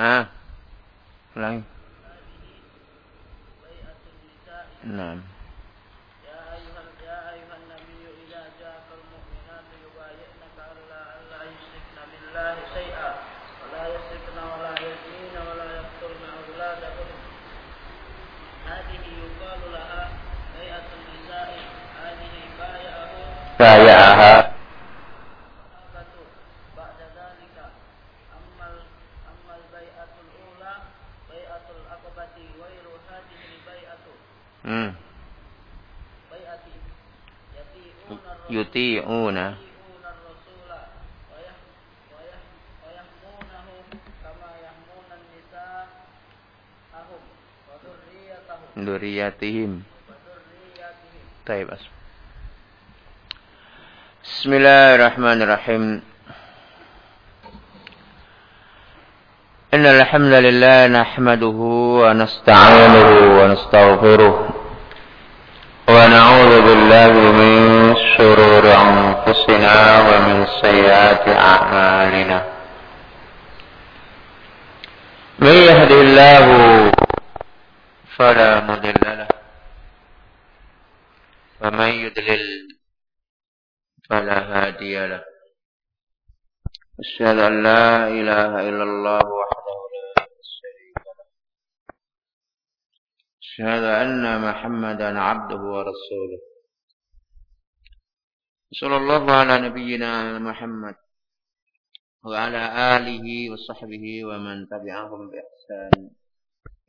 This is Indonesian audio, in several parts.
Ah. Ulangi. Nah. yuti'una Duriyatihim. Taib Bismillahirrahmanirrahim. إن الحمد لله نحمده ونستعينه ونستغفره ونعوذ بالله من شرور أنفسنا ومن سيئات أعمالنا. من يهد الله فلا مضل له. ومن يضلل فلا هادي له. أشهد أن لا إله إلا الله وحده لا شريك له. أشهد أن محمدا عبده ورسوله. صلى الله على نبينا محمد وعلى آله وصحبه ومن تبعهم بإحسان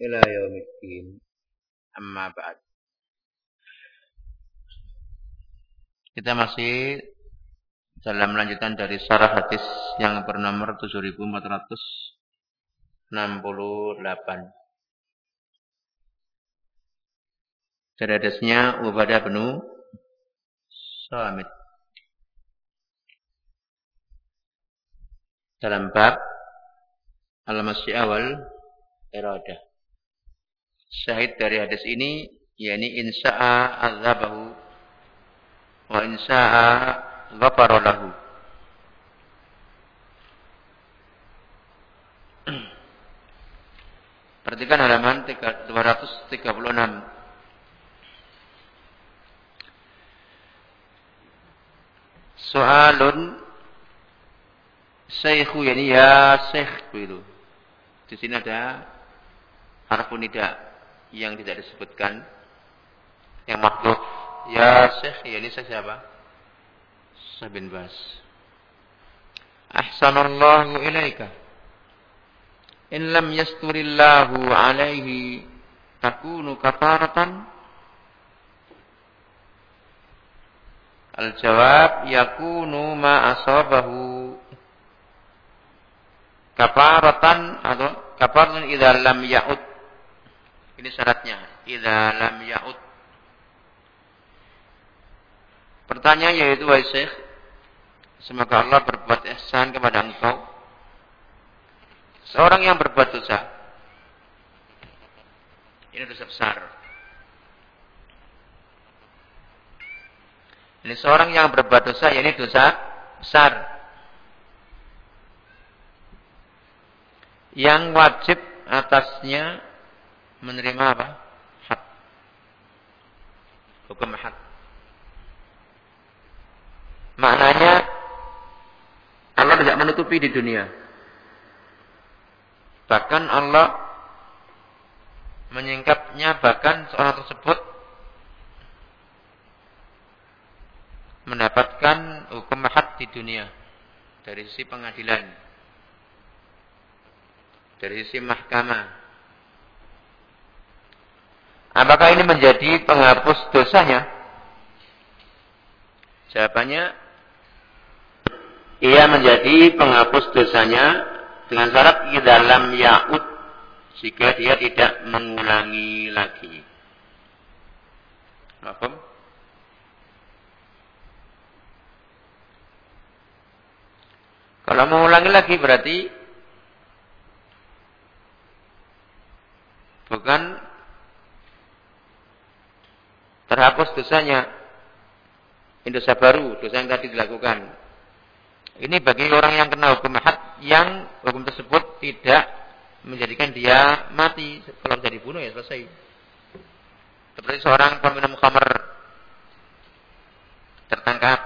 إلى يوم الدين أما بعد Kita masih dalam lanjutan dari syarah hadis yang bernomor 7468. Dari hadisnya Ubadah bin Samit. Dalam bab al-masyi awal iradah. Syahid dari hadis ini yakni insa'a azabahu wa insa'a ghafara lahu. Perhatikan halaman 236. Soalun Syekhu yani ya syekh begitu. Di sini ada harfun nida yang tidak disebutkan. Yang makhluk ya syekh yani syekh siapa? Syekh bin Bas. Ahsanallahu ilaika. In lam yasturillahu alaihi takunu kafaratan Al-jawab yakunu ma asabahu kafaratan atau kafaratan idza lam ya'ud. Ini syaratnya, idza lam ya'ud. Pertanyaan yaitu wahai Syekh, semoga Allah berbuat ihsan kepada engkau. Seorang yang berbuat dosa. Ini dosa besar. Ini seorang yang berbuat dosa, ini dosa besar. Yang wajib atasnya menerima apa? Hak. Hukum hak. Maknanya Allah tidak menutupi di dunia. Bahkan Allah menyingkapnya bahkan seorang tersebut mendapatkan hukum hak di dunia dari sisi pengadilan dari sisi mahkamah. Apakah ini menjadi penghapus dosanya? Jawabannya, ia menjadi penghapus dosanya dengan syarat di dalam yaud jika dia tidak mengulangi lagi. Mahfum? Kalau mengulangi lagi berarti bukan terhapus dosanya. Ini dosa baru, dosa yang tadi dilakukan. Ini bagi orang yang kena hukum had yang hukum tersebut tidak menjadikan dia mati. Kalau jadi dibunuh ya selesai. Seperti seorang peminum khamr tertangkap,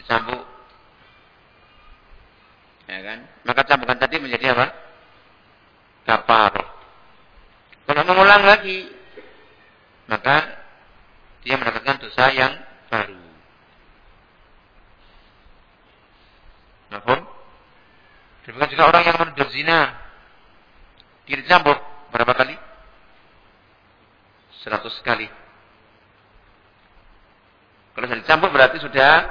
dicambuk. Ya kan? Maka cambukan tadi menjadi apa? Kapar. Kalau mengulang lagi, maka dia mendapatkan dosa yang baru. Mahfum? Demikian juga orang yang menuduh zina. Dicambuk berapa kali? Seratus kali. Kalau sudah dicambuk berarti sudah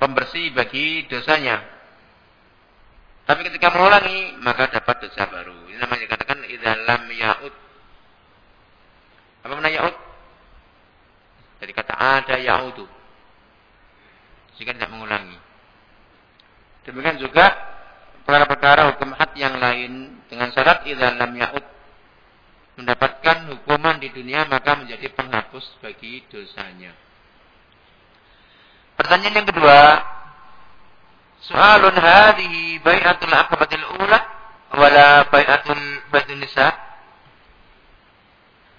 pembersih bagi dosanya. Tapi ketika mengulangi, maka dapat dosa baru. Ini namanya dikatakan idalam yaud. Apa namanya yaud? Jadi kata ada yaudu. Jika tidak mengulangi. Demikian juga perkara-perkara hukum had yang lain dengan syarat idza lam ya'ud mendapatkan hukuman di dunia maka menjadi penghapus bagi dosanya. Pertanyaan yang kedua, soalun hadhihi bai'atul aqabatil ula wala bai'atul bai'atun nisa?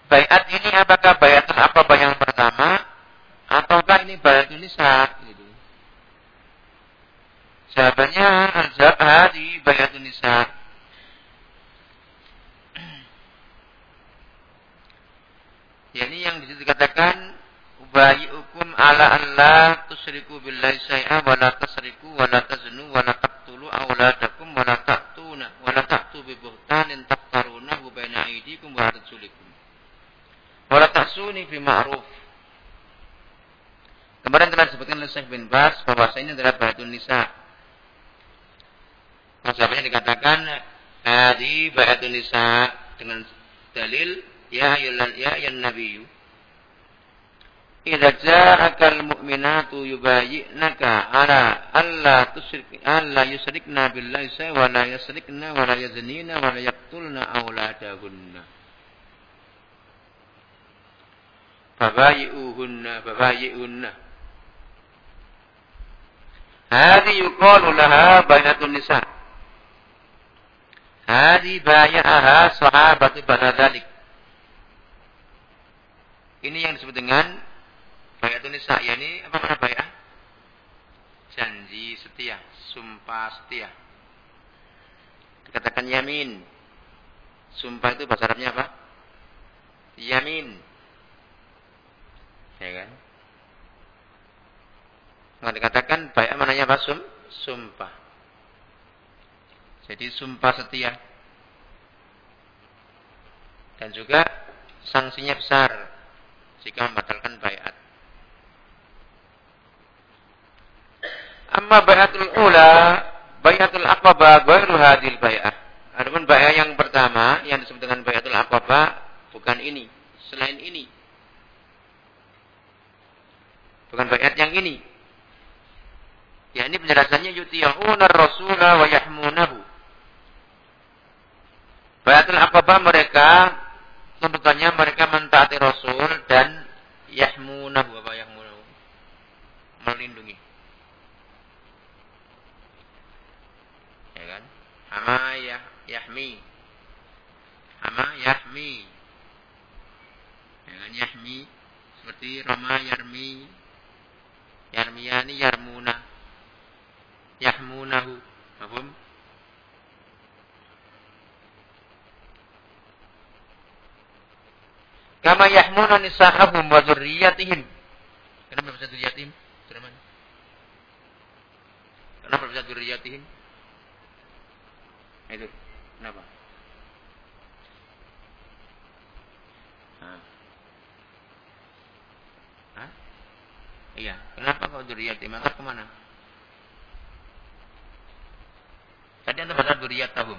Bai'at ini apakah bai'atul aqabah yang pertama ataukah ini bai'atun nisa? Jawabannya al-jawab hadi bayatun nisa. Yani yang di situ dikatakan hukum ala Allah tusriku billahi syai'a wa la tasriku wa la taznu wa la taqtulu awladakum wa la ta'tuna wa la ta'tu bi buhtanin taqtarunahu baina aydikum wa arjulikum. Wa la ta'suni fi ma'ruf. Kemarin telah disebutkan oleh Syekh bin Bas bahwa ini adalah bayatun nisa. Mazhabnya dikatakan hadi ba'atun nisa dengan dalil ya ayyuhal ya ayyuhan nabiyyu Idza ja'akal mu'minatu yubayyi'naka ala alla tusyrik alla yusyrikna billahi wa la yusrikna wa la yaznina wa la yaqtulna auladahunna. Fabayi'uhunna fabayi'unna. Hadi yuqalu laha bainatun nisa'. Hadi baya'aha sahabatu banadalik. Ini yang disebut dengan bayatun nisa. Yani apa makna bayah? Janji setia, sumpah setia. Dikatakan yamin. Sumpah itu bahasa Arabnya apa? Yamin. Ya kan? Nah, dikatakan bayah mananya apa? Sum, sumpah. Jadi sumpah setia. Dan juga sanksinya besar jika membatalkan bayat. Amma bayatul ula, bayatul aqaba ghairu hadil bayat. Adapun bayat yang pertama yang disebut dengan bayatul aqaba bukan ini, selain ini. Bukan bayat yang ini. Ya ini penjelasannya yuti'una rasula wa yahmunahu. Bayatul Aqabah mereka tuntutannya mereka mentaati Rasul dan yahmunahu apa yahmunahu melindungi. Ya kan? Ama yah, yahmi. Ama yahmi. Ya kan yahmi seperti Rama yarmi yarmiyani yarmuna yahmunahu. Paham? Kama yahmuna nisa'ahum wa dzurriyyatihim. Kenapa bisa dzurriyyatihim? Mana? Kenapa bisa dzurriyyatihim? Itu. Kenapa? Hah? Hah? Iya. Dzurriyyatihim? Maka ke mana? Tadi anda baca dzurriyyatahum.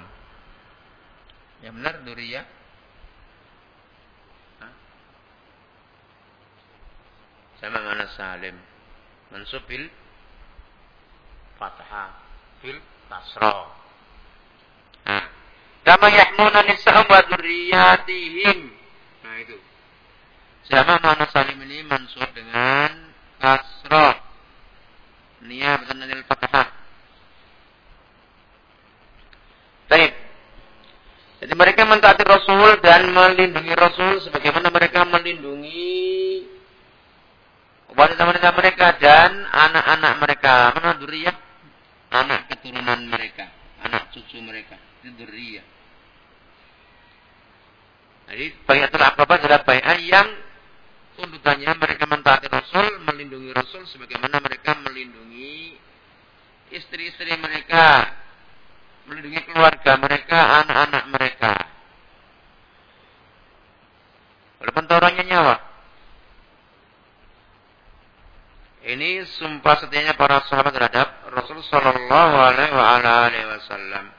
Yang benar dzurriyyah sama mana salim mansub bil fathah fil nah kama yahmuna nisa'um wa dzurriyyatihim nah itu sama mana salim ini mansub dengan kasra niyabatan anil fathah Baik. Jadi mereka mentaati Rasul dan melindungi Rasul sebagaimana mereka melindungi wanita-wanita mereka dan anak-anak mereka. Mana duriyah? Anak keturunan mereka, anak cucu mereka. Itu duriyah. Jadi bayatul akabah adalah bayat yang tuntutannya mereka mentaati Rasul, melindungi Rasul sebagaimana mereka melindungi istri-istri mereka, melindungi keluarga mereka, anak-anak mereka. Walaupun taruhannya nyawa. Ini sumpah setianya para sahabat terhadap Rasul Sallallahu Alaihi Wasallam.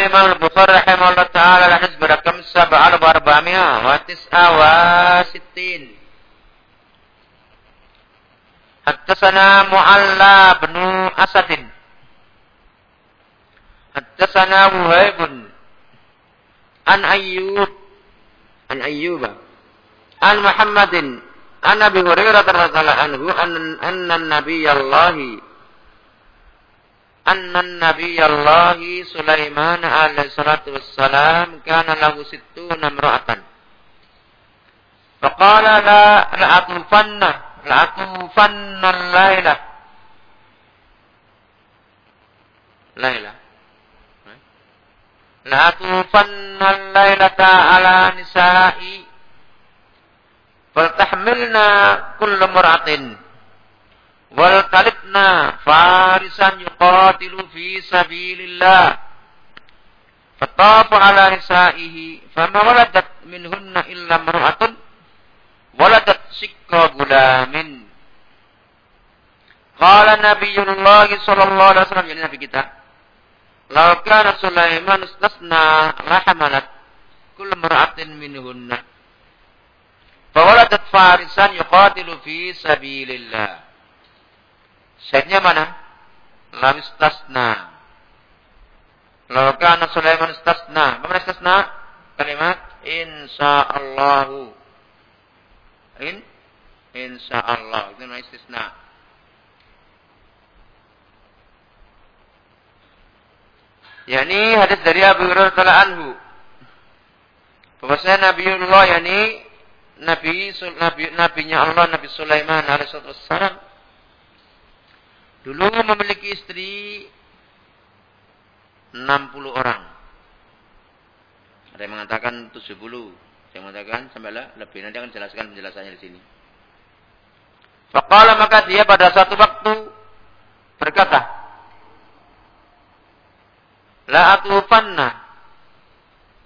الإمام البخاري رحمه الله تعالى الحزب رقم سبعة وأربعمائة وتسعة وستين حدثنا معلى بن أسد حدثنا وهيب عن أيوب عن أيوب عن محمد عن أبي هريرة رضي الله عنه أن أن النبي الله anna nabiyallahi Sulaiman alaihi salatu wassalam kana lahu sittuna imra'atan. Faqala la la'atufanna la'atufanna al-laila. Laila. La'atufanna al-lailata ala nisa'i. Faltahmilna kullu mar'atin wal kalibna farisan yuqatilu fi sabilillah. Fatafu ala nisaihi fama waladat minhunna illa mar'atun waladat sikka gulamin. Qala nabiyullah sallallahu alaihi wasallam yani nabi kita law kana sulaiman istasna la hamalat kullu mar'atin minhunna fawaladat farisan yuqatilu fi sabilillah Syaitnya mana? Lam istasna. Lalu kana Sulaiman istasna. Apa istasna? Kalimat insyaallahu. In insyaallah. Itu nama istisna. Yani hadis dari Abu Hurairah anhu. Bahwasanya Nabiullah yani Nabi Nabi Nabinya Allah Nabi Sulaiman alaihi wasallam Dulu memiliki istri 60 orang. Ada yang mengatakan 70, ada yang mengatakan sampai lebih. Nanti akan jelaskan penjelasannya di sini. Fakala maka dia pada satu waktu berkata, La atufanna,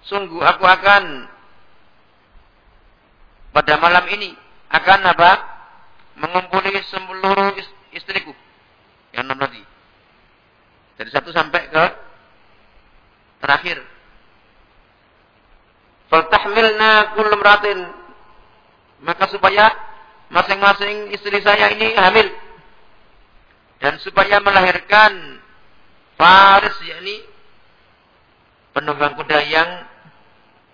sungguh aku akan pada malam ini akan apa? Mengumpuli seluruh istriku yang enam tadi. Dari satu sampai ke terakhir. Faltahmilna kullu ratin. Maka supaya masing-masing istri saya ini hamil. Dan supaya melahirkan Faris yakni penunggang kuda yang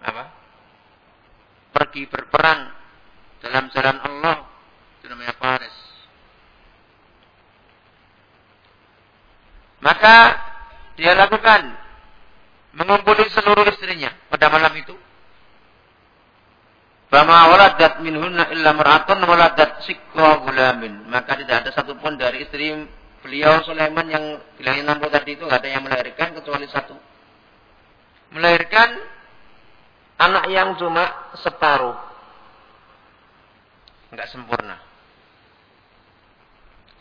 apa? Pergi berperang dalam jalan Allah. Itu namanya Faris. Maka dia lakukan mengumpuli seluruh istrinya pada malam itu. Fama waladat minhunna illa mar'atun waladat sikwa gulamin. Maka tidak ada satupun dari istri beliau Sulaiman yang bilangnya 60 tadi itu tidak ada yang melahirkan kecuali satu. Melahirkan anak yang cuma separuh. Enggak sempurna.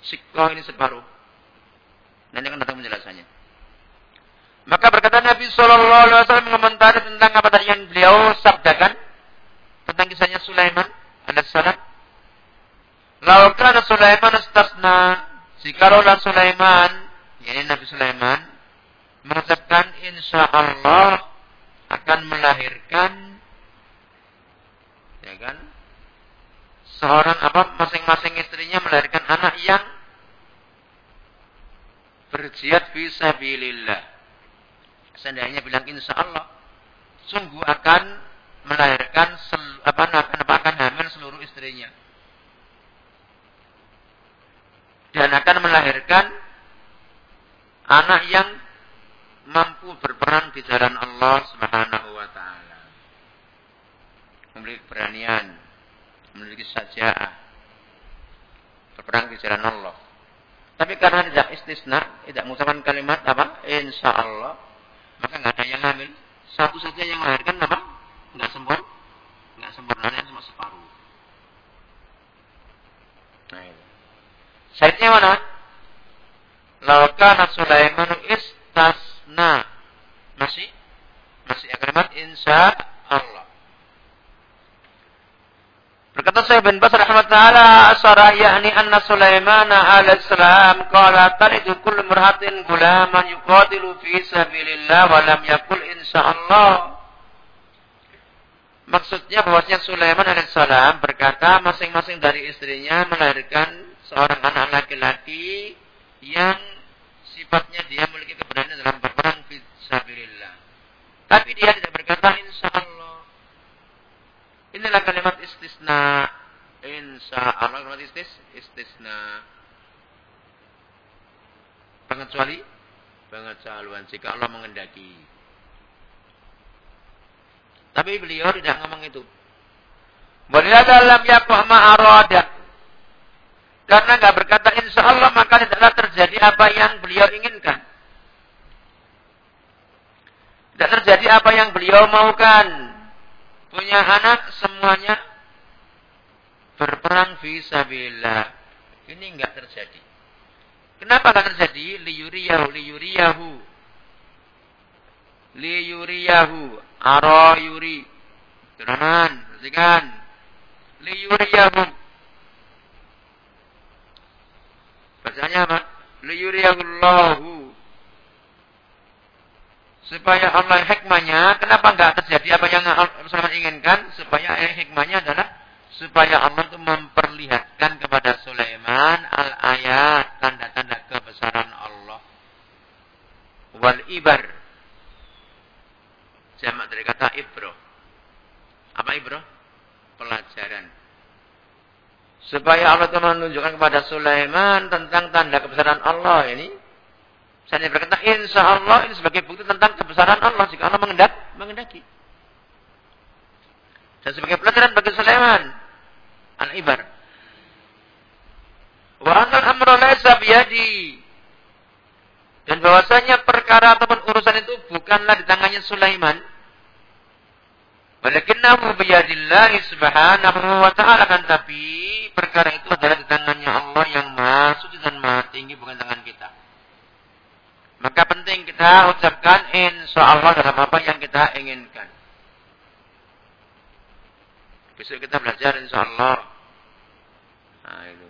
Sikwa ini separuh. Nanti akan datang penjelasannya. Maka berkata Nabi Shallallahu Alaihi Wasallam mengomentari tentang apa tadi yang beliau sabdakan tentang kisahnya Sulaiman alaihissalam. Laukan Sulaiman istasna jikalau Sulaiman, yakni Nabi Sulaiman mengucapkan insya Allah akan melahirkan ya kan seorang apa masing-masing istrinya melahirkan anak yang berjihad fisabilillah. Seandainya bilang insya Allah, sungguh akan melahirkan sel, apa, akan hamil seluruh istrinya. dan akan melahirkan anak yang mampu berperan di jalan Allah Subhanahu wa taala. Memiliki keberanian, memiliki saja'ah, berperang di jalan Allah. Tapi karena tidak istisna, tidak mengucapkan kalimat apa? Insya Allah, maka nggak ada yang hamil. Satu saja yang melahirkan apa? Nggak sempurna, nggak sempurna, cuma separuh. Nah, itu. Saidnya mana? Laukana Sulaiman istasna. Masih? Masih kalimat insya Allah. Berkata saya bin Bas rahmatullah asara yakni anna Sulaiman alaihissalam qala taridu kullu murhatin gulaman yuqatilu fi sabilillah wa lam yakul insyaallah. Maksudnya bahwasanya Sulaiman alaihissalam berkata masing-masing dari istrinya melahirkan seorang anak laki-laki yang sifatnya dia memiliki keberanian dalam berperang fi sabilillah. Tapi dia tidak berkata insyaallah Inilah kalimat istisna. Insya Allah kalimat istis, istisna. Pengecuali pengecualian jika Allah mengendaki. Tapi beliau tidak ngomong itu. Boleh dalam yakuh ma'arada. Karena nggak berkata insya Allah maka tidaklah terjadi apa yang beliau inginkan. Tidak terjadi apa yang beliau maukan punya anak semuanya berperang fisabilillah. Ini enggak terjadi. Kenapa enggak terjadi? Liyuriyahu, liyuriyahu. Liyuriyahu, aro yuri. Teman, perhatikan. Liyuriyahu. Bacanya apa? Liyuriyahullahu supaya Allah hikmahnya, kenapa enggak terjadi apa yang Allah inginkan? Supaya hikmahnya adalah supaya Allah itu memperlihatkan kepada Sulaiman al-ayat tanda-tanda kebesaran Allah. Wal ibar. Jamak dari kata ibro. Apa ibro? Pelajaran. Supaya Allah itu menunjukkan kepada Sulaiman tentang tanda kebesaran Allah ini saya berkata, insya Allah ini sebagai bukti tentang kebesaran Allah jika Allah mengendak, mengendaki. Dan sebagai pelajaran bagi Sulaiman al-ibar. Wa anal amru biyadi. Dan bahwasanya perkara ataupun urusan itu bukanlah di tangannya Sulaiman. Walakinnahu biyadillahi subhanahu wa ta'ala kan tapi perkara itu adalah di tangannya Allah yang maha suci dan maha tinggi bukan tangan kita. Maka penting kita ucapkan insya Allah dalam apa yang kita inginkan. Besok kita belajar insya Allah. Nah itu.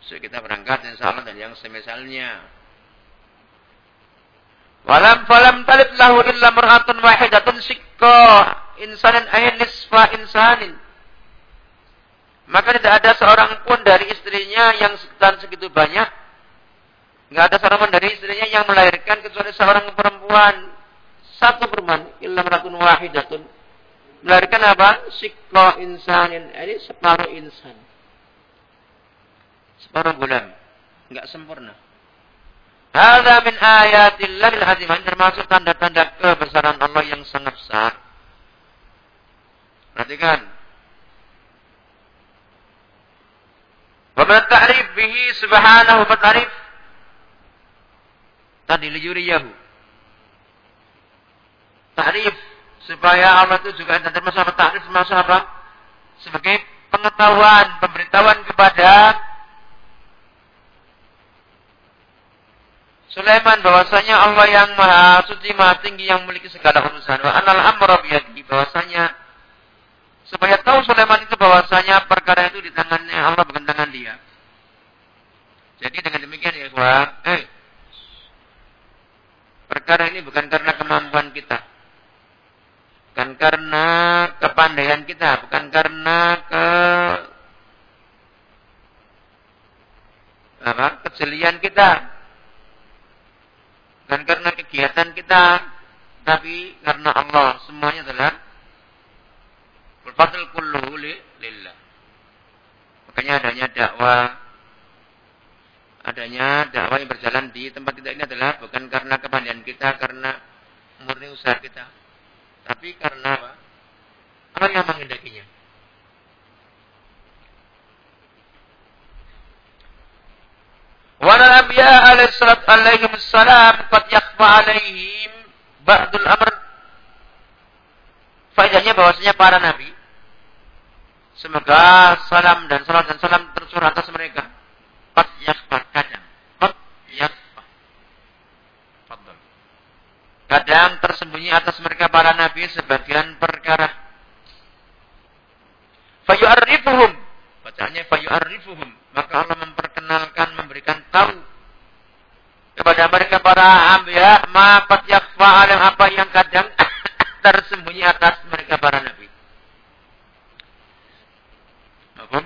Besok kita berangkat insya Allah dan yang semisalnya. Walam falam talib lahu illa mur'atun wahidatun sikko insanin ayin nisfa insanin. Maka tidak ada seorang pun dari istrinya yang sekitar segitu banyak Nggak ada seorang dari istrinya yang melahirkan kecuali seorang perempuan. Satu perempuan. Ilham ratun wahidatun. Melahirkan apa? Siklo insanin. Ini separuh insan. Separuh bulan. Nggak sempurna. Hada min ayatillah azimah. Termasuk tanda-tanda kebesaran Allah yang sangat besar. Perhatikan. Wa ta'rif bihi subhanahu wa ta'rif Tadi liyuriyahu. Ta'rif supaya Allah itu juga ada masalah ta'rif masalah apa? Sebagai pengetahuan, pemberitahuan kepada Sulaiman bahwasanya Allah yang maha suci maha tinggi yang memiliki segala urusan wa anal amra biyadihi bahwasanya supaya tahu Sulaiman itu bahwasanya perkara itu di tangannya Allah bukan tangan dia. Jadi dengan demikian ya eh Perkara ini bukan karena kemampuan kita. Bukan karena kepandaian kita. Bukan karena ke apa, kejelian kita. Bukan karena kegiatan kita. Tapi karena Allah. Semuanya adalah Al-Fadl kulluhu lillah. Makanya adanya dakwah adanya dakwah yang berjalan di tempat kita ini adalah bukan karena kepandaian kita, karena murni usaha kita. Tapi karena apa? Allah menghendakinya. Wal anbiya alaihi salatu alaihi wassalam qad yakhfa alaihim ba'dul amr. Faedahnya bahwasanya para nabi semoga salam dan salam dan salam tercurah atas mereka. Qad yakhfa kadang. Qad yakhfa. Fadl. Kadang tersembunyi atas mereka para nabi sebagian perkara. Fayu'arrifuhum. Bacaannya fayu'arrifuhum. Maka Allah memperkenalkan, memberikan tahu kepada mereka para ambiya mapat yakfa alam apa yang kadang tersembunyi atas mereka para nabi. Apa?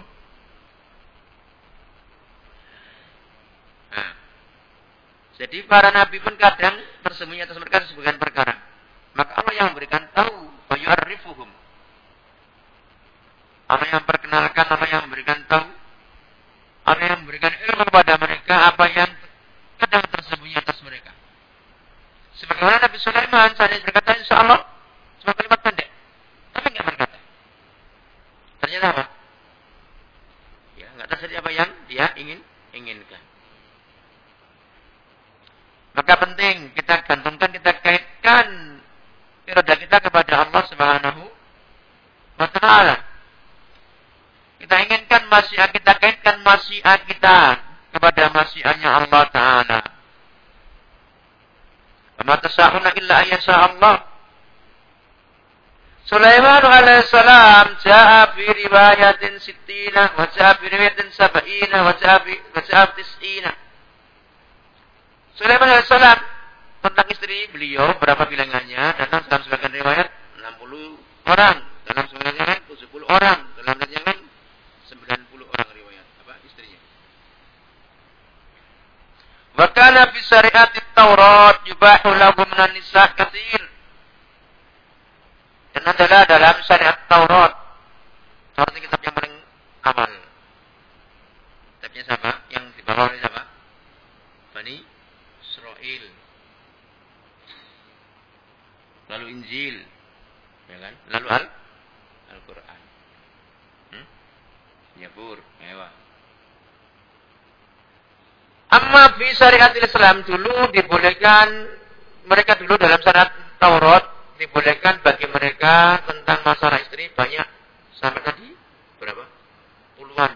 Nah. Jadi para nabi pun kadang tersembunyi atas mereka sebagian perkara. Maka Allah yang memberikan tahu, fayu'arrifuhum. Allah yang perkenalkan, Allah yang memberikan tahu. Allah yang memberikan ilmu kepada mereka apa yang kadang tersembunyi atas mereka. Sebagaimana Nabi Sulaiman saat berkata, insya Allah, cuma kalimat pendek. Tapi nggak berkata. Ternyata apa? Ya, nggak terjadi apa yang dia ingin inginkan. Maka penting kita gantungkan, kita kaitkan iroda kita kepada Allah Subhanahu wa taala. Kita inginkan masih kita kaitkan masih kita kepada masyiatnya Allah Ta'ala. Wa tasa'una illa ayyasha Allah. Sulaiman alaihissalam ja'a fi riwayatin sittina wa ja'a fi riwayatin sab'ina wa ja'a fi wa ja'a tis'ina. Sulaiman alaihissalam tentang istri beliau berapa bilangannya datang dalam sebagian riwayat 60 orang dalam sebagian riwayat 70 orang dalam sebagian riwayat 90 orang riwayat apa istrinya. Wa kana fi syariat Taurat yubahu lahum minan nisa katsir. Dan adalah dalam syariat Taurat. Taurat ini kitab yang paling amal. Kitabnya sama yang dibawa oleh siapa? Bani Israel. Lalu Injil, ya kan? Lalu Al Al-Qur'an. Hmm? Nyebur, mewah. Amma fi syariat Islam dulu dibolehkan mereka dulu dalam syariat Taurat dibolehkan bagi mereka tentang masalah istri banyak sampai tadi berapa? Puluhan.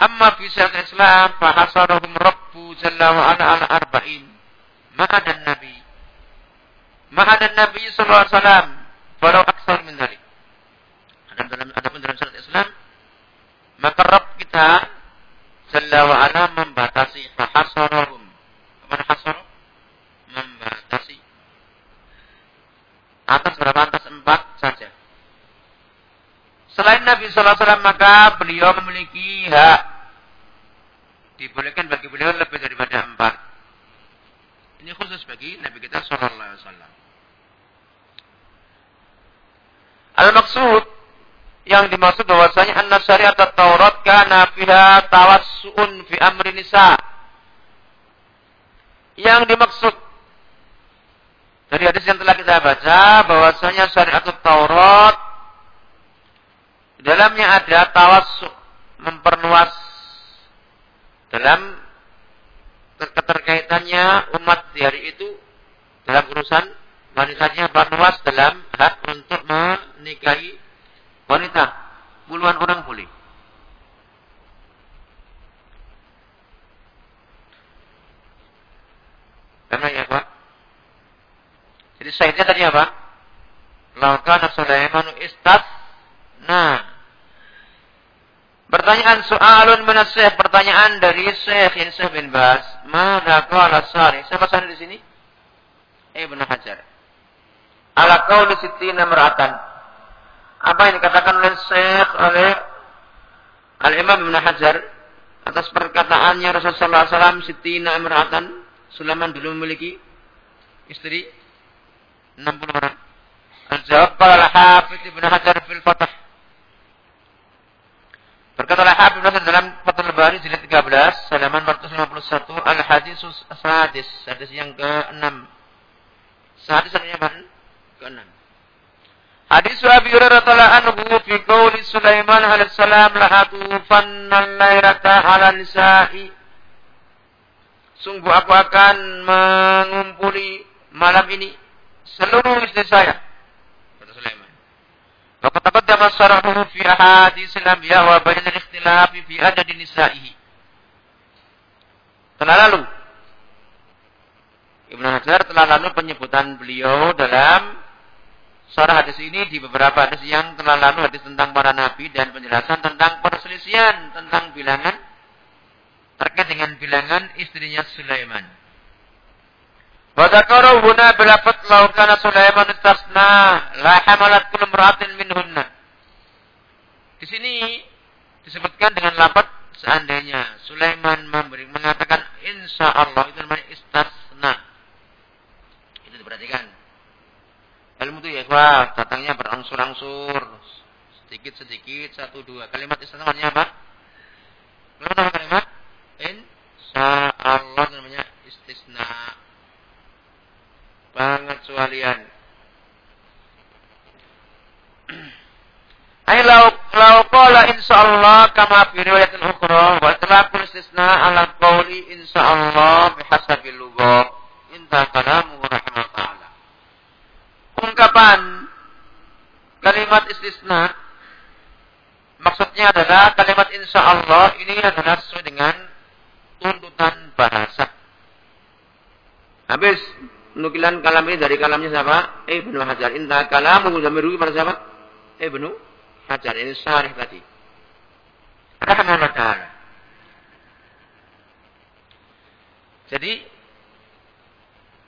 Amma syariat Islam fa hasarahum rabbu jalla wa ala ala arba'in. Ma'adan nabi. Ma'adan nabi sallallahu alaihi wasallam walau aksar min dhalik. Ada dalam ada pun dalam syariat Islam maka Rabb kita Jalla wa ala membatasi fahasarahum. Ke mana hasar? Membatasi. Atas berapa? Atas empat saja. Wasallam maka beliau memiliki hak dibolehkan bagi beliau lebih daripada empat. Ini khusus bagi Nabi kita Sallallahu Alaihi Wasallam. Al-maksud yang dimaksud bahwasanya anna syariat Taurat kana fiha tawassuun fi amri nisa. Yang dimaksud dari hadis yang telah kita baca bahwasanya syariat Taurat di dalamnya ada tawassu memperluas dalam keterkaitannya umat di hari itu dalam urusan wanitanya berluas dalam hak untuk menikahi Wanita, puluhan orang boleh. Karena ya Pak. Jadi syaitnya tadi apa? Laukana Sulaiman istat. Nah. Pertanyaan soalun menasih pertanyaan dari Syekh Syekh bin Bas. Mana qala Sari? Siapa Sari di sini? Eh benar Hajar. Ala qauli sittina mar'atan apa yang dikatakan oleh Syekh oleh Al-Imam Ibn Hajar atas perkataannya Rasulullah SAW Sitina Imra'atan Sulaiman dulu memiliki istri 60 orang. Al-jawab Al-Hafidh Ibn Hajar fil Fatah. Berkata berkata oleh Habib Nasr dalam Fathul Bari jilid 13 halaman 451 al hadis sadis hadis yang ke-6. Hadis yang ke-6. Hadis Abi Hurairah radhiyallahu anhu fi qouli Sulaiman alaihi salam la hatufanna lailata ala nisa'i. Sungguh aku akan mengumpuli malam ini seluruh istri saya. Maka taqaddama syarahuhu fi ahadits al-anbiya wa bayan al-ikhtilaf fi adad nisa'ihi. Telah lalu Ibnu Hajar telah lalu penyebutan beliau dalam Sarah hadis ini di beberapa hadis yang telah lalu hadis tentang para nabi dan penjelasan tentang perselisihan tentang bilangan terkait dengan bilangan istrinya Sulaiman. Wa dzakara huna bilafat law kana Sulaiman istasna la hamalat kullu imra'atin minhunna. Di sini disebutkan dengan lafaz seandainya Sulaiman memberi mengatakan insya Allah itu namanya istasna. Itu diperhatikan. Ilmu itu ya wah datangnya berangsur-angsur sedikit-sedikit satu dua kalimat istasna namanya apa? Kalimat? Insya Allah namanya pengecualian. Ai lau lau qala insyaallah kama fi riwayatin ukhra wa talaqul istisna ala qawli insyaallah bihasabil lugha inta kalamu rahimahullah. Ungkapan kalimat istisna maksudnya adalah kalimat insyaallah ini adalah sesuai dengan tuntutan bahasa. Habis nukilan kalam ini dari kalamnya siapa? Ibnu Hajar. Inta kalam muzamiru pada siapa? Ibnu Hajar. Ini syarih tadi. Rahmanullah ta'ala. Jadi,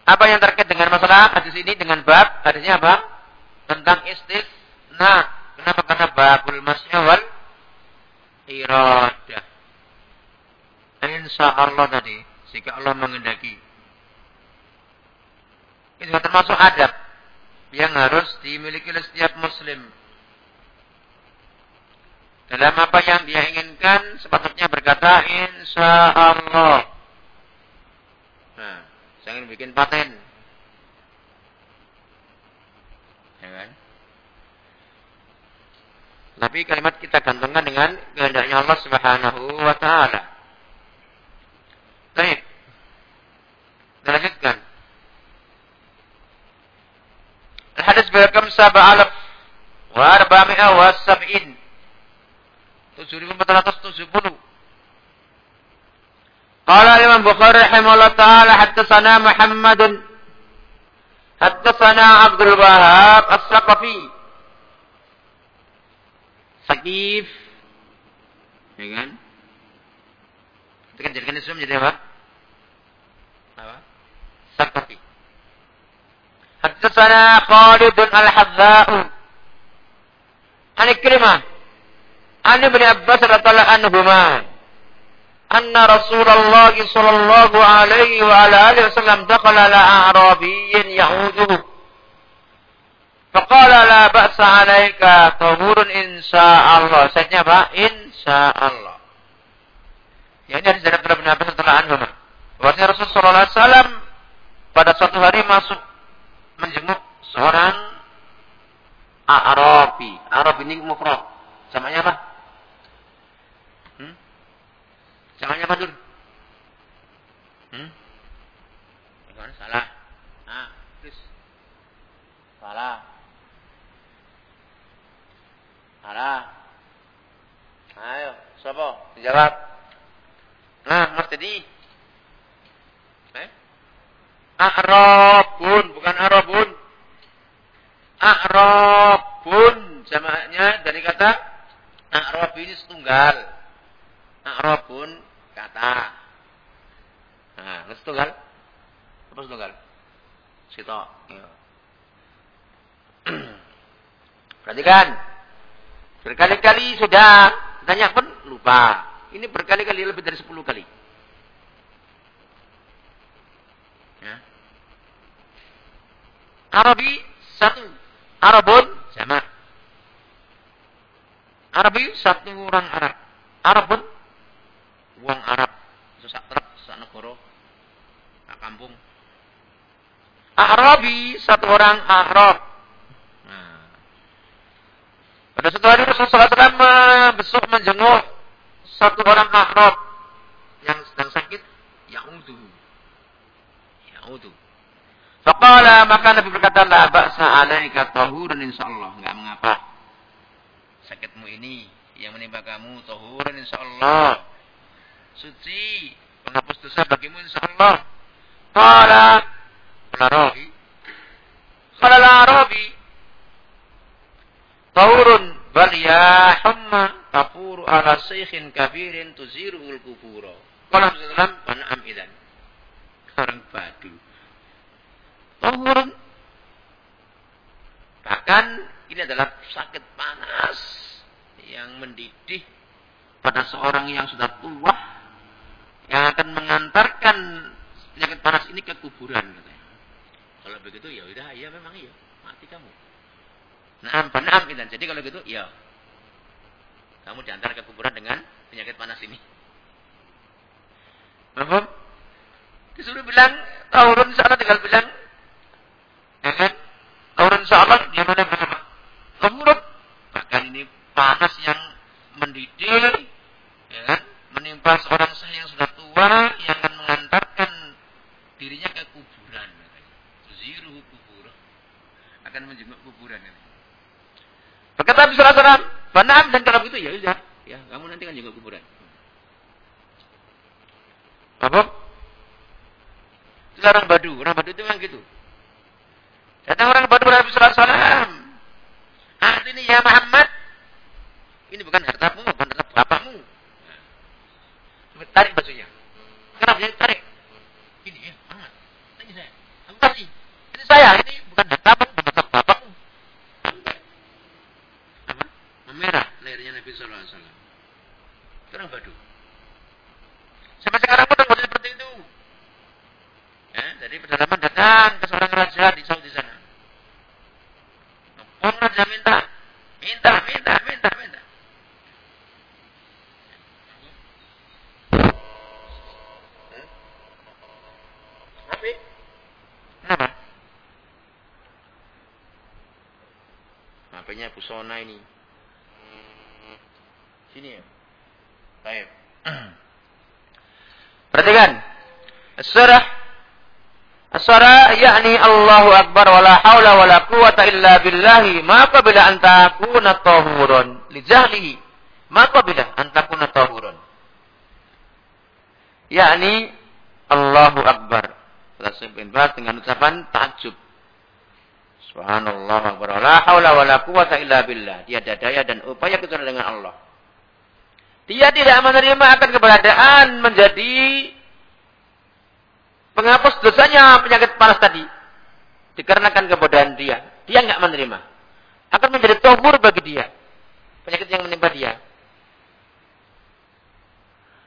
apa yang terkait dengan masalah hadis ini dengan bab? Hadisnya apa? Tentang istisna. Kenapa? Karena babul masnya wal iradah. Insya Allah tadi. Jika Allah mengendaki ini juga termasuk adab yang harus dimiliki oleh setiap muslim. Dalam apa yang dia inginkan, sepatutnya berkata, Insya Allah. Nah, jangan bikin paten. Ya kan? Tapi kalimat kita gantungkan dengan kehendaknya Allah Subhanahu wa taala. Baik. Kita lanjutkan. Hadis berkam sab'alaf wa arba'a wa sab'in. 7470. Qala Imam Bukhari rahimahullah taala hadatsana Muhammadun hadatsana Abdul Wahhab As-Saqafi. Ya kan? Itu kan jadikan Islam jadi apa? Apa? Saqafi. حدثنا خالد الحذاء عن كلمة عن ابن عباس رضي الله عنهما أن رسول الله صلى الله عليه وعلى آله وسلم دخل على أعرابي يعوده فقال لا بأس عليك طهور إن شاء الله Saatnya apa? Insya Allah. Ya, ini hadis dari Abdullah bin Abbas radhiyallahu anhu. Bahwasanya Rasulullah SAW pada suatu hari masuk menjenguk seorang Arabi. Arab ini mufrad. Samanya apa? Hmm? Samanya apa, Dur? Hmm? Gimana? Salah. Ah, please. Salah. Salah. Ayo, siapa? Dijawab. Nah. Eh? A'rabun, bukan Arabun. A'rabun, jamaknya dari kata A'rab ini setunggal. A'rabun kata. Nah, setunggal. Apa setunggal? Sito. Ya. Perhatikan. Berkali-kali sudah tanya pun lupa. Ini berkali-kali lebih dari 10 kali. Ya. Arabi satu. Arabun sama. Arabi satu orang Arab. Arab pun uang Arab sesak truk sesak negara kampung Arabi satu orang Arab nah. pada suatu hari Rasulullah SAW besok menjenguk satu orang Arab yang sedang sakit yaudu yaudu Faqala maka Nabi berkata la ba'sa alaika tahurun insyaallah. Enggak mengapa. Sakitmu ini yang menimpa kamu tahurun insyaallah. Suci penghapus dosa bagimu insyaallah. Qala Larabi qala Larabi tahurun bal ya humma tafuru ala syekhin kabirin tuzirul kubura qala sallam pan'am idan orang badu tahurun bahkan ini adalah sakit panas yang mendidih pada seorang yang sudah tua yang akan mengantarkan penyakit panas ini ke kuburan katanya. Kalau begitu ya udah ya memang iya mati kamu. Naam idan. Jadi kalau gitu ya kamu diantar ke kuburan dengan penyakit panas ini. Paham? Disuruh bilang tahun sana tinggal bilang kan? Tahun salah dia mana berapa? Lemurut. Bahkan ini panas yang mendidih, ya kan? menimpa seorang sah yang sudah tua yang akan mengantarkan dirinya ke kuburan. Ziruhu kubur. Akan menjenguk kuburan. Berkata Nabi Sallallahu Alaihi Wasallam, dan kalau begitu ya sudah, ya kamu nanti kan juga kuburan. Apa? Itu orang Badu, orang Badu itu memang gitu. Datang orang Badu Nabi Sallallahu Alaihi Wasallam. Ah, ini ya Muhammad, ini bukan hartamu, bukan harta bapakmu. Nah, tarik bajunya. Kenapa jadi tarik? Ini ya, Muhammad. Ini saya. Aku kasih. Ini saya. Ini bukan hartamu, bukan harta bapakmu. Apa? Memerah lehernya Nabi Sallallahu Alaihi Wasallam. Itu orang Badu. Sampai sekarang pun masih seperti itu. Ya, jadi pedalaman datang ke seorang raja di Saudi sana. Ngepong raja minta, minta, minta, minta, minta. Tapi, kenapa? HP-nya Busona ini. Sini ya. Baik. Perhatikan. As-surah As-surah yakni Allahu Akbar wa la haula wa la quwata illa billahi ma qabila an takuna tahurun li jahlihi ma qabila an takuna tahurun. Yakni Allahu Akbar. Rasul bin dengan ucapan takjub. Subhanallah Akbar. La wa la quwata illa billah. Tiada daya dan upaya kecuali dengan Allah. Dia tidak menerima akan keberadaan menjadi penghapus dosanya penyakit panas tadi. Dikarenakan kebodohan dia. Dia nggak menerima. Akan menjadi tohur bagi dia. Penyakit yang menimpa dia.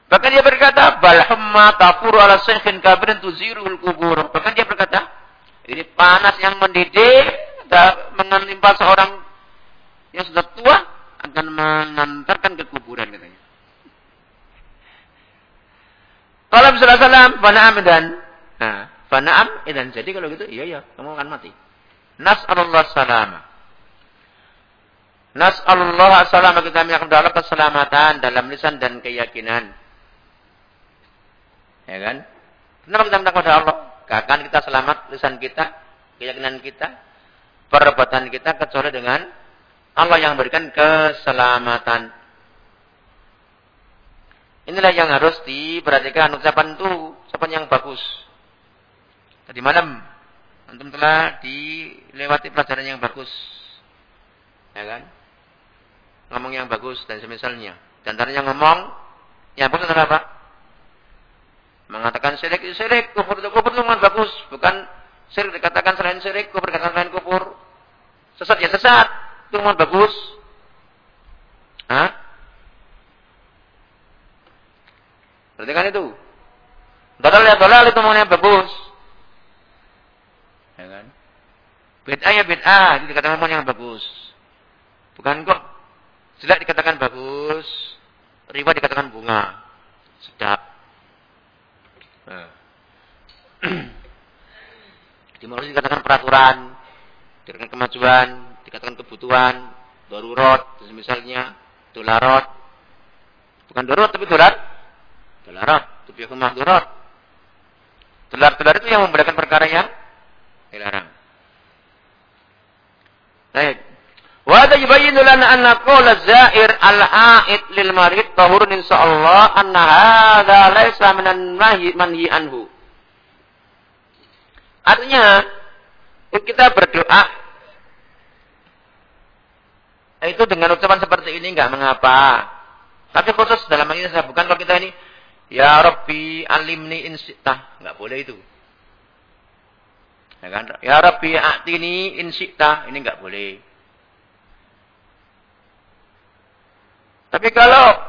Bahkan dia berkata, Balhamma tafuru ala syekhin kabirin tuzirul kubur. Bahkan dia berkata, ini panas yang mendidih, menimpa seorang yang sudah tua, akan mengantarkan ke kuburan katanya. Kalau misalnya salam, fana'am dan nah, fana'am dan jadi kalau gitu, iya iya, kamu akan mati. Nas'alullah salama. Nas'alullah salama kita dalam keselamatan dalam lisan dan keyakinan. Ya kan? Kenapa kita minta kepada Allah? Akan kita selamat lisan kita, keyakinan kita, perbuatan kita kecuali dengan Allah yang berikan keselamatan. Inilah yang harus diperhatikan ucapan itu, ucapan yang bagus. Tadi malam antum telah dilewati pelajaran yang bagus. Ya kan? Ngomong yang bagus dan semisalnya. Dan antaranya ngomong yang bagus adalah apa? Mengatakan syirik syirik, kufur itu kufur itu bagus, bukan syirik dikatakan selain syirik, kufur dikatakan selain kufur. Sesat ya sesat, itu bagus. Hah? Perhatikan itu. Dalal ya dalal itu yang bagus. Ya kan? Bid'ah ya bid'ah, itu dikatakan yang bagus. Bukan kok jelek dikatakan bagus. Riba dikatakan bunga. Sedap. Nah. Dimulai dikatakan peraturan, dikatakan kemajuan, dikatakan kebutuhan, darurat, misalnya dolarot. Bukan darurat tapi dolar. Dolarot, itu biasa darurat. Dolar-dolar itu yang membedakan perkara yang dilarang. Baik. Wa hadha yubayyinu lana anna qawla zair al-a'id lil marid tahurun insyaallah anna hadha laysa minan manhi anhu. Artinya, kita berdoa itu dengan ucapan seperti ini enggak mengapa. Tapi khusus dalam ini saya bukan kalau kita ini ya Rabbi alimni insita, enggak boleh itu. Ya kan? Ya Rabbi atini insita, ini enggak boleh. Tapi kalau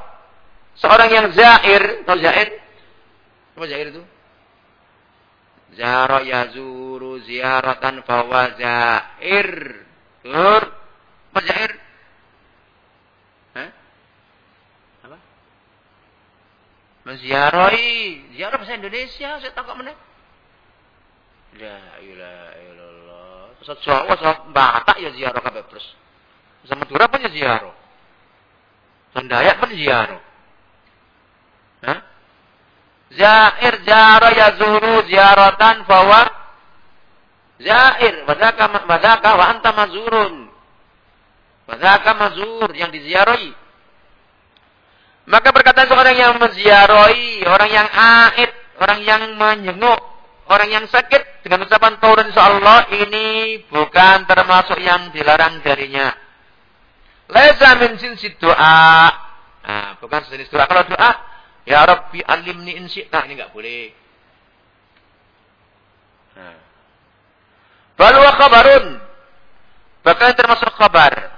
seorang yang zair, tahu zair? Apa zair itu? Zara yazuru ziaratan fawa zair. Tur. Apa zair? Hah? Apa? Menziarahi. Ziarah bahasa Indonesia. Saya takut mana? La ilaha illallah. Pesat Jawa, pesat Batak ya ziarah kabeh terus. Sama Madura pun ya ziarah. Sandayak pun ziarah. Hah? Zair jara yazuru ziaratan fawa zair. Wadaka, wadaka wa anta mazurun. Wadaka mazur yang diziarahi. Maka berkata seorang yang menziarahi, orang yang aid, orang yang menyenguk, orang yang sakit dengan ucapan turun Allah ini bukan termasuk yang dilarang darinya. Laisa min jinsi doa. Nah, bukan sejenis doa. Kalau doa, Ya Rabbi alimni in syi'ta. Ini enggak boleh. Nah. Balu khabarun. Bahkan termasuk kabar.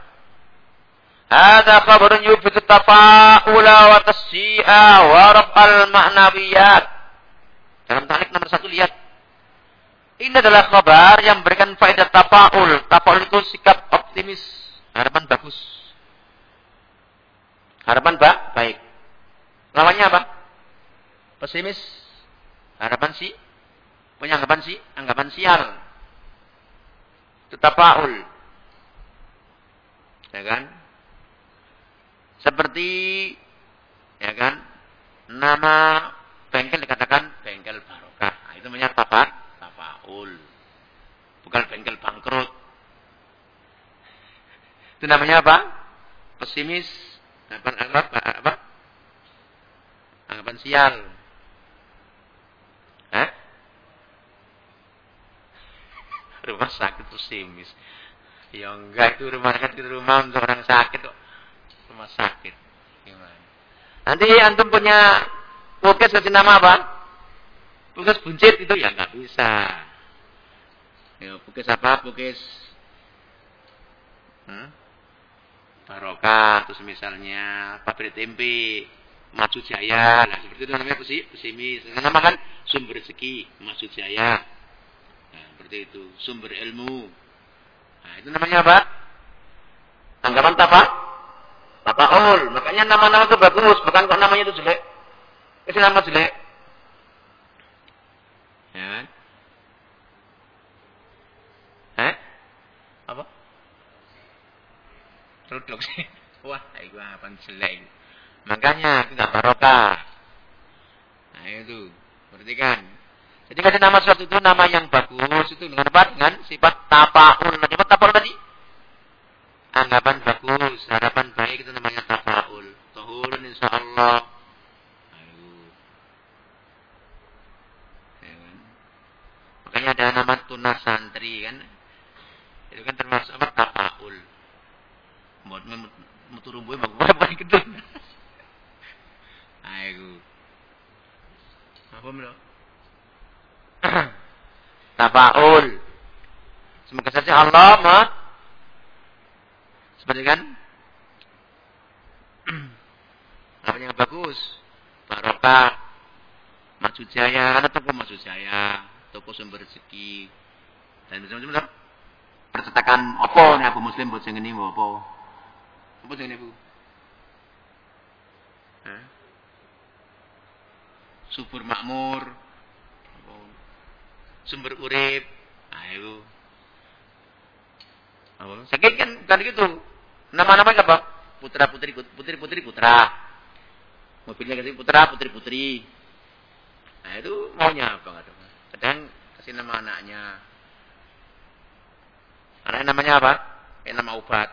Ada khabarun yubitu tafa'ula wa tasyi'a wa raf'al ma'nawiyat. Dalam tarik nomor satu lihat. Ini adalah kabar yang memberikan faedah tafa'ul. Tafa'ul itu sikap optimis. Harapan bagus. Harapan ba baik. Lawannya apa? Pesimis. Harapan si. Punya anggapan si. Anggapan sial. Tetap paul. Ya kan? Seperti ya kan? Nama bengkel dikatakan bengkel barokah. Nah, itu namanya tapa, tapaul. Bukan bengkel bangkrut. Itu namanya apa? Pesimis. Apa? Apa? apa? Anggapan sial. Hah? Rumah sakit pesimis. Ya enggak itu rumah sakit itu rumah untuk orang sakit kok. Rumah sakit. Gimana? Nanti antum punya pukes kasih nama apa? Pukes buncit itu ya enggak bisa. Ya, pukes apa? Pukes hmm? barokah terus misalnya pabrik tempe maju jaya. Nah, seperti itu namanya pesimis. Karena kan sumber rezeki, maju jaya. Nah, seperti itu, sumber ilmu. Nah, itu namanya apa? Anggapan apa? Tapaul. Makanya nama-nama itu bagus, bukan kok namanya itu jelek. Itu nama jelek. Ya kan? Eh? Apa? Produk sih. Wah, itu apa jelek. Makanya tidak barokah. Nah itu. Berarti kan. Jadi ada nama suatu itu nama yang bagus itu dengan apa? Dengan sifat tapaul. Nah, sifat tapaul tadi? Anggapan bagus, harapan baik itu namanya tapaul. Tuhurun insya Allah. Ya kan? Makanya ada nama tunas santri kan. Itu kan termasuk apa? Tapaul. Buat metu rumbuh bagus gitu. Aiku. Apa melo? Tafaul. Semoga saja Allah ma seperti kan apa yang bagus. Barokah. Maju jaya ada toko maju jaya toko sumber rezeki. Dan macam-macam percetakan apa nih Abu Muslim buat sing ini apa apa sing Bu? Subur makmur. Sumber urip. Ayo. Sakit kan bukan gitu. Nama-namanya apa? Putra putri putri putri putra. Mobilnya kasih putra putri putri. Nah itu maunya apa nggak Kadang kasih nama anaknya. Anaknya namanya apa? Kayak nama obat.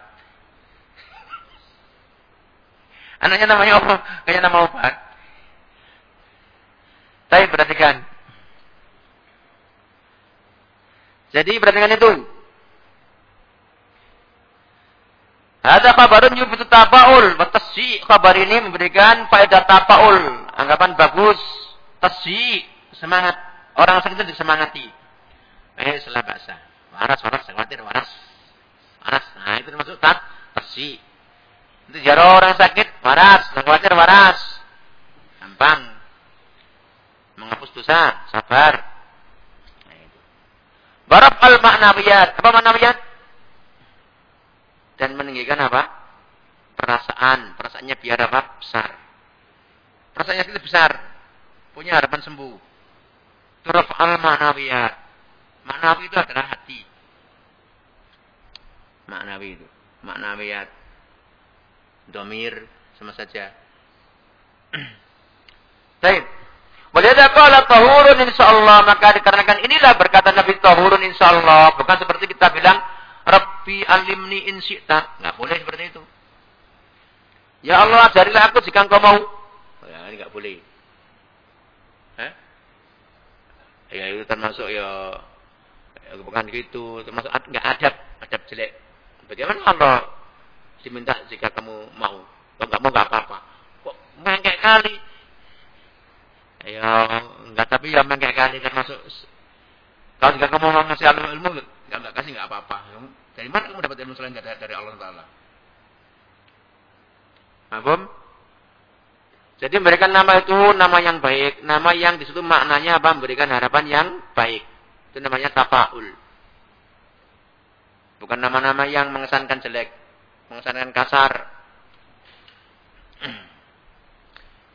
Anaknya namanya apa? Kayak nama obat. Tapi perhatikan. Jadi perhatikan itu. Ada kabarun yufitu tafaul. Batasi kabar ini memberikan faedah tafaul. Anggapan bagus. Tasi. Semangat. Orang sakit itu disemangati. Eh, salah bahasa. Waras, waras, khawatir, waras. Waras. Nah, itu termasuk tat, tasi. Itu jaro orang sakit, waras. Khawatir, waras. Gampang menghapus dosa, sabar. Barab al maknawiyat. Apa maknawiyat? Dan meninggikan apa? Perasaan. Perasaannya biar apa? Besar. Perasaannya itu besar. Punya harapan sembuh. Turaf al maknawiyat. Maknawi itu adalah hati. Maknawi itu. Maknawiyat. Domir sama saja. Baik. Walihada qala tahurun insyaallah maka dikarenakan inilah berkata Nabi tahurun insyaallah bukan seperti kita bilang Rabbi alimni in syi'ta. Enggak boleh seperti itu. Ya Allah ajarilah aku jika engkau mau. Ya, ini enggak boleh. Eh? Ya itu termasuk ya, ya bukan gitu, termasuk enggak adab, adab jelek. Bagaimana Allah diminta jika kamu mau? Kalau enggak mau enggak apa-apa. Kok mengek kali? Ya enggak tapi ya memang kayak kali termasuk kalau jika kamu mau ngasih ilmu, ilmu enggak enggak kasih enggak apa-apa. Dari mana kamu dapat ilmu selain dari, Allah Taala? Paham? Jadi memberikan nama itu nama yang baik, nama yang di situ maknanya apa? Memberikan harapan yang baik. Itu namanya tafaul. Bukan nama-nama yang mengesankan jelek, mengesankan kasar.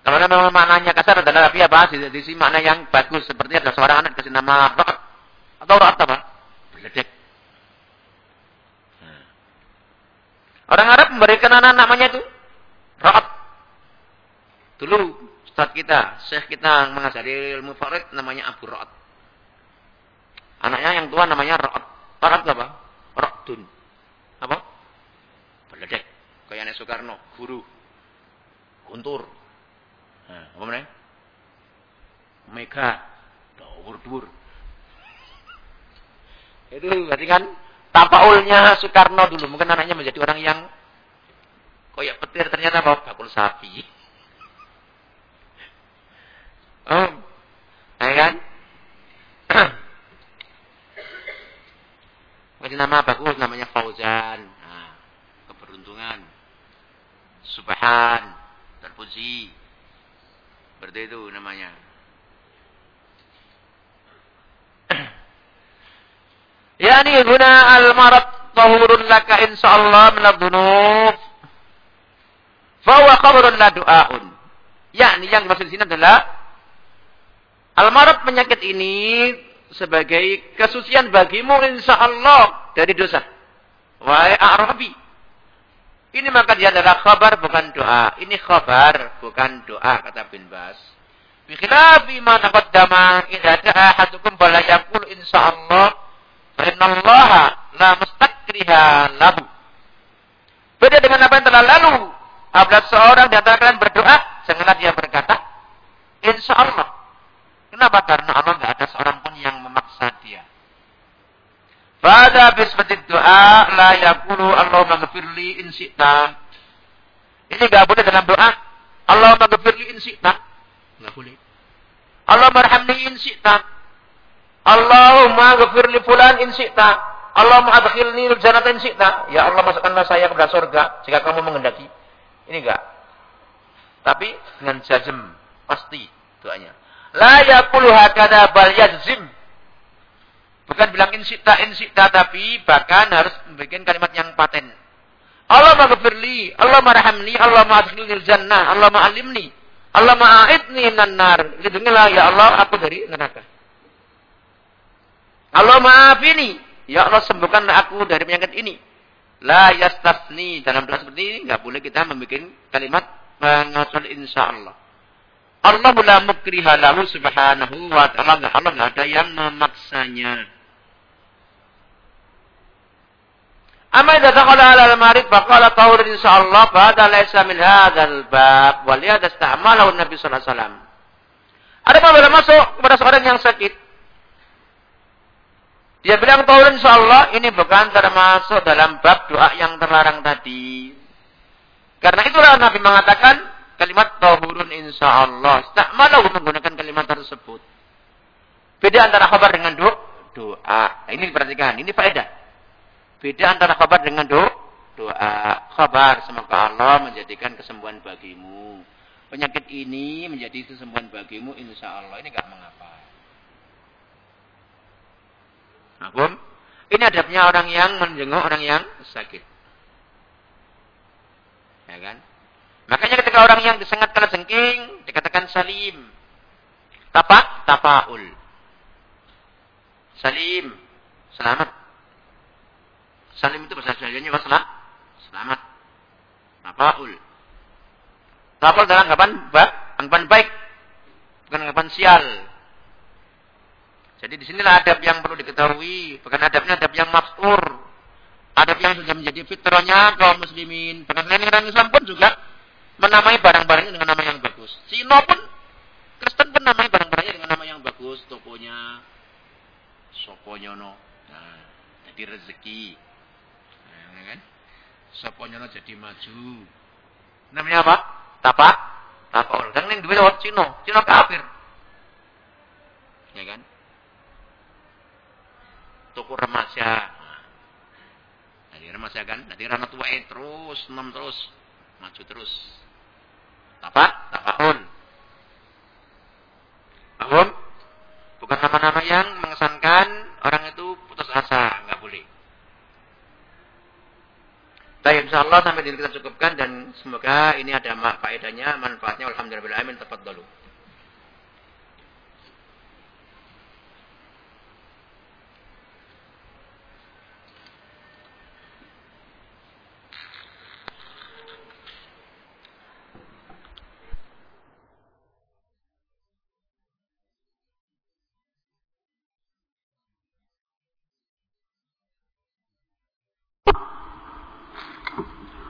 Kalau nama maknanya kasar adalah tapi apa? Di, di sisi makna yang bagus. Seperti ada seorang anak kasih nama Ra'at. Atau Ra'at apa? Beledek. Nah. Orang Arab memberikan anak namanya itu Ra'at. Dulu Ustaz kita, Syekh kita mengajari ilmu farid namanya Abu Ra'at. Anaknya yang tua namanya Ra'at. Ra'at apa? Ra'dun. Apa? Beledek. Kayak Soekarno, guru. Guntur, Nah, apa mana? Mega dhuwur-dhuwur. Itu berarti kan tapaulnya Soekarno dulu. Mungkin anaknya menjadi orang yang koyak petir ternyata bawa bakul sapi. Oh, ya kan? Masih nama bagus namanya Fauzan. Nah, keberuntungan. Subhan, terpuji. Seperti itu namanya. Yani guna al-marad tahurun laka insyaallah min adh-dhunub. Fa huwa khabarun la du'aun. Yakni yang dimaksud di sini adalah al-marad penyakit ini sebagai kesucian bagimu insyaallah dari dosa. Wahai Arabi, ini maka dia adalah khabar bukan doa. Ini khabar bukan doa kata bin Bas. Bikhilafi ma taqaddama idza da'a ahadukum fala yaqul insyaallah fa innallaha la mustakriha lahu. Beda dengan apa yang telah lalu. Apabila seorang di antara kalian berdoa, janganlah dia berkata insyaallah. Kenapa? Karena Allah tidak ada seorang pun yang memaksa dia. Pada bismati doa la yakulu Allahumma ghafirli in syi'ta. Ini enggak boleh dalam doa. Allahumma ghafirli in syi'ta. Enggak boleh. Allahumma arhamni in syi'ta. Allahumma ghafirli fulan in syi'ta. Allahumma adkhilni jannata in syi'ta. Ya Allah masukkanlah saya ke surga jika kamu menghendaki. Ini enggak. Tapi dengan jazm pasti doanya. La yakulu hakada bal yazim Bukan bilang insita insita tapi bahkan harus memberikan kalimat yang paten. Allah maghfirli, Allah marhamni, Allah ma'adkhilni jannah, Allah ma'alimni, Allah ma'aidni minan nar. Lindungilah ya Allah aku dari neraka. Allah maafini, ya Allah sembuhkanlah aku dari penyakit ini. La yastasni dalam doa seperti ini enggak boleh kita membuat kalimat mengasal insya Allah. Allah la mukriha lahu subhanahu wa ta'ala. Allah enggak ada yang memaksanya. Amma idza dakhala ala al-marid faqala tahur insyaallah ba'da laysa min hadzal bab wa lihada ista'malahu Nabi sallallahu alaihi wasallam. Ada apabila masuk kepada seorang yang sakit dia bilang tahur insyaallah ini bukan termasuk dalam bab doa yang terlarang tadi. Karena itulah Nabi mengatakan kalimat tahurun insyaallah. Ista'malahu menggunakan kalimat tersebut. Beda antara khabar dengan doa. Doa. Ini diperhatikan, ini faedah. Beda antara khabar dengan do, doa. Khabar semoga Allah menjadikan kesembuhan bagimu. Penyakit ini menjadi kesembuhan bagimu insya Allah. Ini gak mengapa. Akum? Ini adabnya orang yang menjenguk orang yang sakit. Ya kan? Makanya ketika orang yang disengat kala jengking dikatakan salim. Tapak, tapaul. Salim, selamat. Salim itu bahasa Jawanya apa? Selamat. Mafaul. Tafal dalam anggapan ba, anggapan baik. Bukan anggapan sial. Jadi di sinilah adab yang perlu diketahui. Bukan adabnya adab yang mafur. Adab yang sudah menjadi fitrahnya kaum muslimin. Bahkan orang Islam pun juga menamai barang-barangnya dengan nama yang bagus. Cina pun Kristen pun namai barang-barangnya dengan nama yang bagus. Tokonya Soponyono. Nah, jadi rezeki kan? Soponyono jadi maju. Namanya apa? Tapak. Tapak. Dan yang dua orang Cino. Cino kafir. Ya kan? Tuku remaja. Jadi remaja kan? Jadi rana tua terus, enam terus. Maju terus. Tapak. Tapakun. Paham? Bukan nama-nama yang mengesankan orang itu putus asa. Enggak boleh. Baik, insya Allah sampai di kita cukupkan dan semoga ini ada faedahnya, manfaatnya. Alhamdulillah, amin. Tepat dulu.